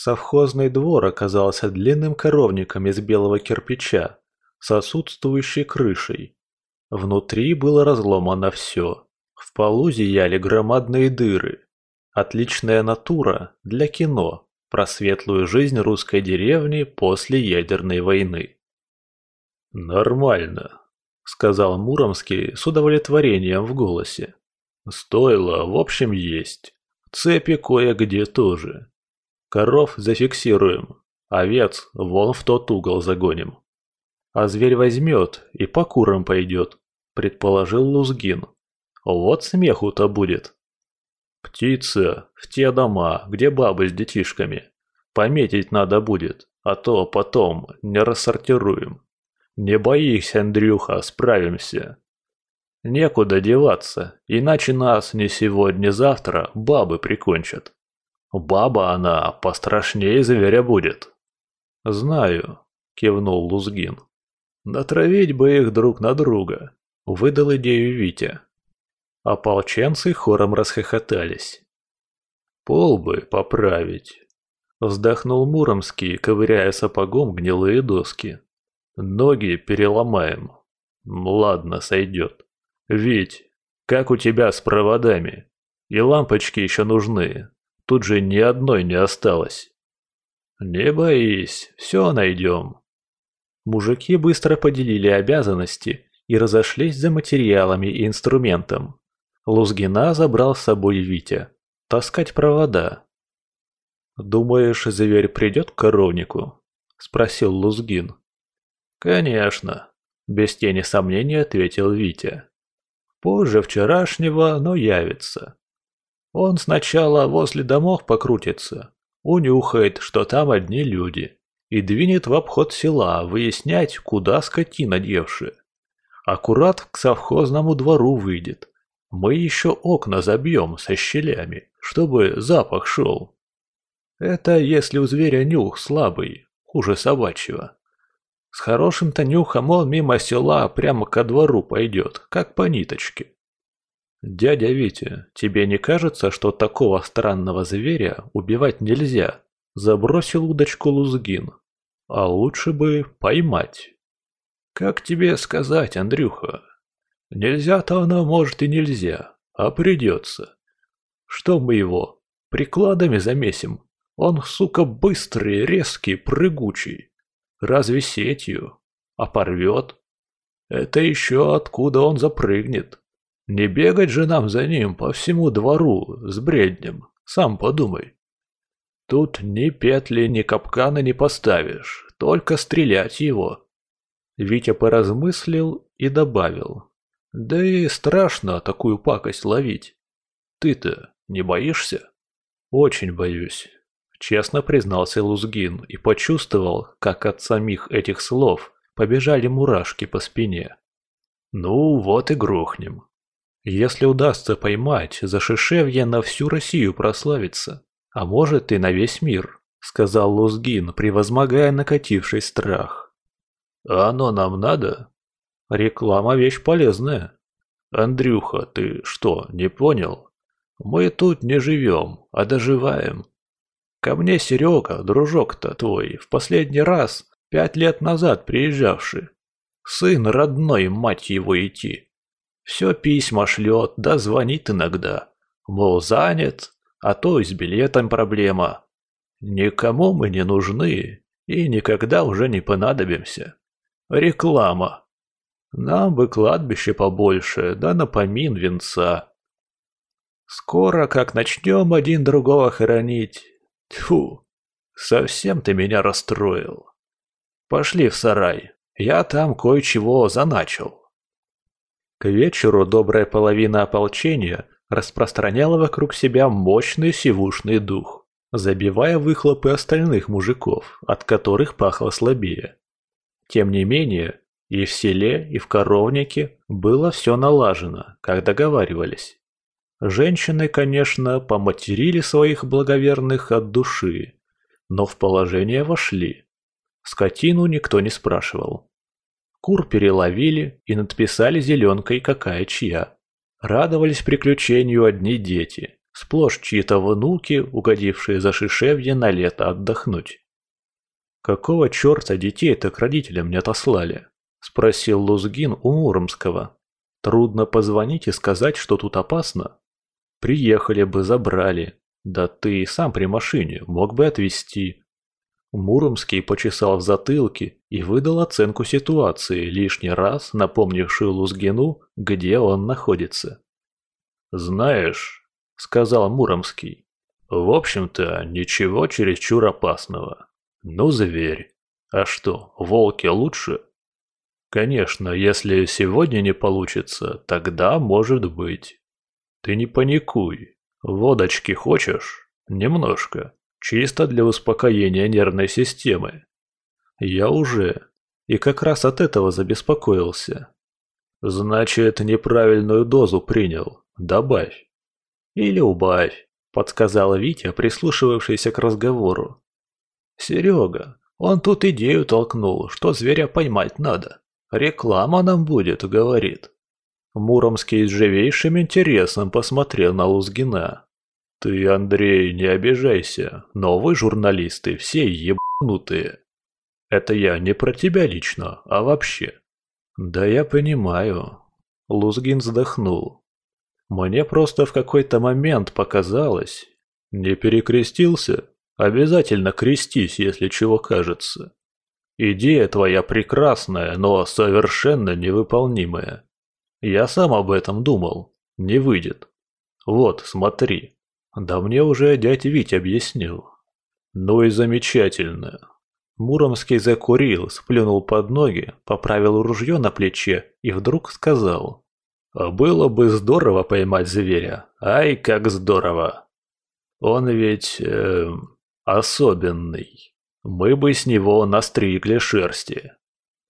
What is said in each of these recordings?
Совхозный двор оказался длинным коровником из белого кирпича с отсутствующей крышей. Внутри было разломано все. В полу зияли громадные дыры. Отличная натура для кино про светлую жизнь русской деревни после ядерной войны. «Нормально», — сказал Муромский с удовлетворением в голосе. «Стоило, в общем, есть. Цепи кое-где тоже. Коров зафиксируем, овец вон в тот угол загоним. А зверь возьмет и по курам пойдет», — предположил Лузгин. «Вот смеху-то будет». «Птица в те дома, где бабы с детишками. Пометить надо будет, а то потом не рассортируем». «Не боись, Андрюха, справимся». «Некуда деваться, иначе нас не сегодня-завтра бабы прикончат. Баба она пострашнее зверя будет». «Знаю», — кивнул Лузгин. «Натравить бы их друг на друга», — выдал идею Витя. Ополченцы хором расхохотались. «Пол бы поправить», — вздохнул Муромский, ковыряя сапогом гнилые доски. Ноги переломаем. Ладно, сойдет. Ведь, как у тебя с проводами? И лампочки еще нужны. Тут же ни одной не осталось. Не боись, все найдем. Мужики быстро поделили обязанности и разошлись за материалами и инструментом. Лузгина забрал с собой Витя. Таскать провода. «Думаешь, зверь придет к коровнику?» – спросил Лузгин. «Конечно», – без тени сомнения ответил Витя. «Позже вчерашнего, но явится. Он сначала возле домов покрутится, унюхает, что там одни люди, и двинет в обход села выяснять, куда скотина девшая. Аккурат к совхозному двору выйдет. Мы еще окна забьем со щелями, чтобы запах шел. Это если у зверя нюх слабый, хуже собачьего. С хорошим-то нюхом он мимо села прямо ко двору пойдет, как по ниточке. «Дядя Витя, тебе не кажется, что такого странного зверя убивать нельзя?» Забросил удочку Лузгин. «А лучше бы поймать». «Как тебе сказать, Андрюха? Нельзя-то оно, может, и нельзя, а придется. Что мы его, прикладами замесим? Он, сука, быстрый, резкий, прыгучий. Разве сетью? А порвет? Это еще откуда он запрыгнет? Не бегать же нам за ним по всему двору с бреднем, сам подумай. Тут ни петли, ни капкана не поставишь, только стрелять его. Витя поразмыслил и добавил. Да и страшно такую пакость ловить. Ты-то не боишься? Очень боюсь. Честно признался Лузгин и почувствовал, как от самих этих слов побежали мурашки по спине. Ну вот и грохнем. Если удастся поймать, за Шишевье на всю Россию прославится, а может и на весь мир, сказал Лузгин, превозмогая накативший страх. А оно нам надо? Реклама вещь полезная. Андрюха, ты что, не понял? Мы тут не живем, а доживаем. Ко мне Серега, дружок-то твой, в последний раз, пять лет назад приезжавший. Сын родной, мать его, идти. Все письма шлет, да звонит иногда. Мол, занят, а то и с билетом проблема. Никому мы не нужны и никогда уже не понадобимся. Реклама. Нам бы кладбище побольше, да напомин венца. Скоро, как начнем один другого хоронить, Тьфу, совсем ты меня расстроил. Пошли в сарай, я там кое-чего заначил. К вечеру добрая половина ополчения распространяла вокруг себя мощный сивушный дух, забивая выхлопы остальных мужиков, от которых пахло слабее. Тем не менее, и в селе, и в коровнике было все налажено, как договаривались. Женщины, конечно, поматерили своих благоверных от души, но в положение вошли. Скотину никто не спрашивал. Кур переловили и надписали зеленкой какая чья. Радовались приключению одни дети. Сплошь чьи-то внуки, угодившие за шишевье на лето отдохнуть. «Какого черта детей-то к родителям не отослали?» – спросил Лузгин у Муромского. «Трудно позвонить и сказать, что тут опасно. Приехали бы, забрали. Да ты сам при машине, мог бы отвезти». Муромский почесал в затылке и выдал оценку ситуации, лишний раз напомнившую Лузгину, где он находится. «Знаешь», — сказал Муромский, — «в общем-то, ничего чересчур опасного. Ну, зверь. А что, волки лучше?» «Конечно, если сегодня не получится, тогда может быть. Ты не паникуй. Водочки хочешь? Немножко. Чисто для успокоения нервной системы. Я уже. И как раз от этого забеспокоился. Значит, неправильную дозу принял. Добавь. Или убавь, подсказал Витя, прислушивавшийся к разговору. Серега, он тут идею толкнул, что зверя поймать надо. Реклама нам будет, говорит. Муромский с живейшим интересом посмотрел на Лузгина. «Ты, Андрей, не обижайся, но вы, журналисты, все ебанутые. Это я не про тебя лично, а вообще». «Да я понимаю». Лузгин вздохнул. «Мне просто в какой-то момент показалось. Не перекрестился? Обязательно крестись, если чего кажется. Идея твоя прекрасная, но совершенно невыполнимая. Я сам об этом думал. Не выйдет. Вот, смотри. Да мне уже дядя Вить объяснил. Ну и замечательно. Муромский закурил, сплюнул под ноги, поправил ружье на плече и вдруг сказал. «А было бы здорово поймать зверя. Ай, как здорово! Он ведь... Э, особенный. Мы бы с него настригли шерсти.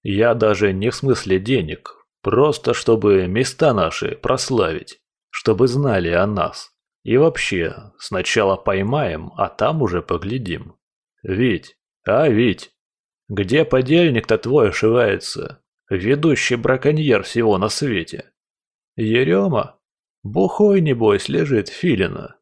Я даже не в смысле денег, просто чтобы места наши прославить, чтобы знали о нас. И вообще, сначала поймаем, а там уже поглядим. Ведь, а ведь, где подельник-то твой ошивается? Ведущий браконьер всего на свете. Ерема? Бухой, небось, лежит филина.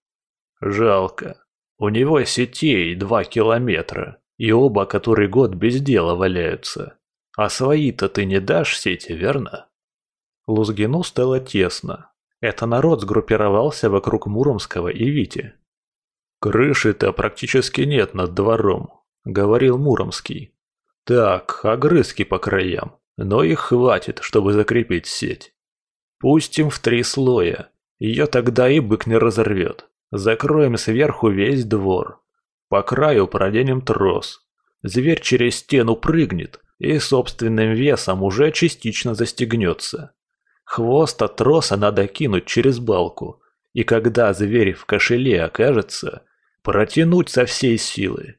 Жалко. У него сетей два километра, и оба который год без дела валяются. А свои-то ты не дашь сети, верно? Лузгину стало тесно. Это народ сгруппировался вокруг Муромского и Вити. «Крыши-то практически нет над двором», — говорил Муромский. «Так, огрызки по краям, но их хватит, чтобы закрепить сеть. Пустим в три слоя, ее тогда и бык не разорвет. Закроем сверху весь двор. По краю проденем трос. Зверь через стену прыгнет и собственным весом уже частично застегнется. Хвост от троса надо кинуть через балку, и когда зверь в кошеле окажется, протянуть со всей силы.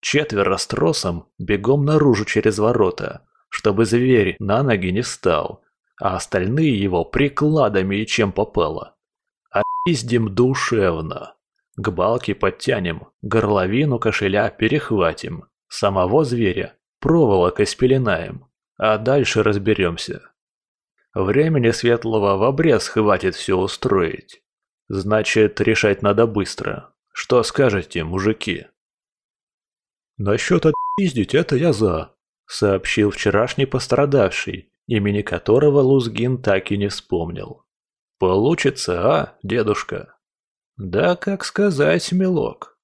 Четверо с тросом бегом наружу через ворота, чтобы зверь на ноги не встал, а остальные его прикладами и чем попало. Опиздим душевно. К балке подтянем, горловину кошеля перехватим, самого зверя проволокой спеленаем, а дальше разберемся. Времени светлого в обрез хватит все устроить. Значит, решать надо быстро. Что скажете, мужики? Насчет отпиздить это я за, сообщил вчерашний пострадавший, имени которого Лузгин так и не вспомнил. Получится, а, дедушка? Да как сказать, милок.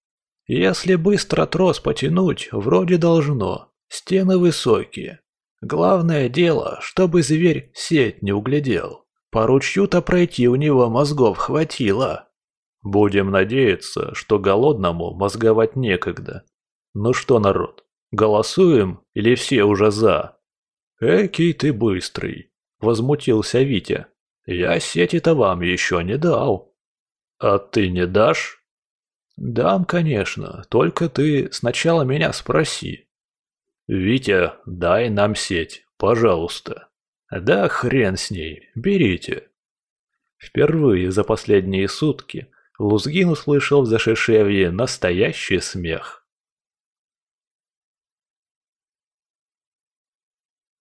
Если быстро трос потянуть, вроде должно. Стены высокие. Главное дело, чтобы зверь сеть не углядел. По ручью-то пройти у него мозгов хватило. Будем надеяться, что голодному мозговать некогда. Ну что, народ, голосуем или все уже за? Экий ты быстрый, возмутился Витя. Я сети-то вам еще не дал. А ты не дашь? Дам, конечно, только ты сначала меня спроси. «Витя, дай нам сеть, пожалуйста». «Да хрен с ней, берите». Впервые за последние сутки Лузгин услышал в зашишевье настоящий смех.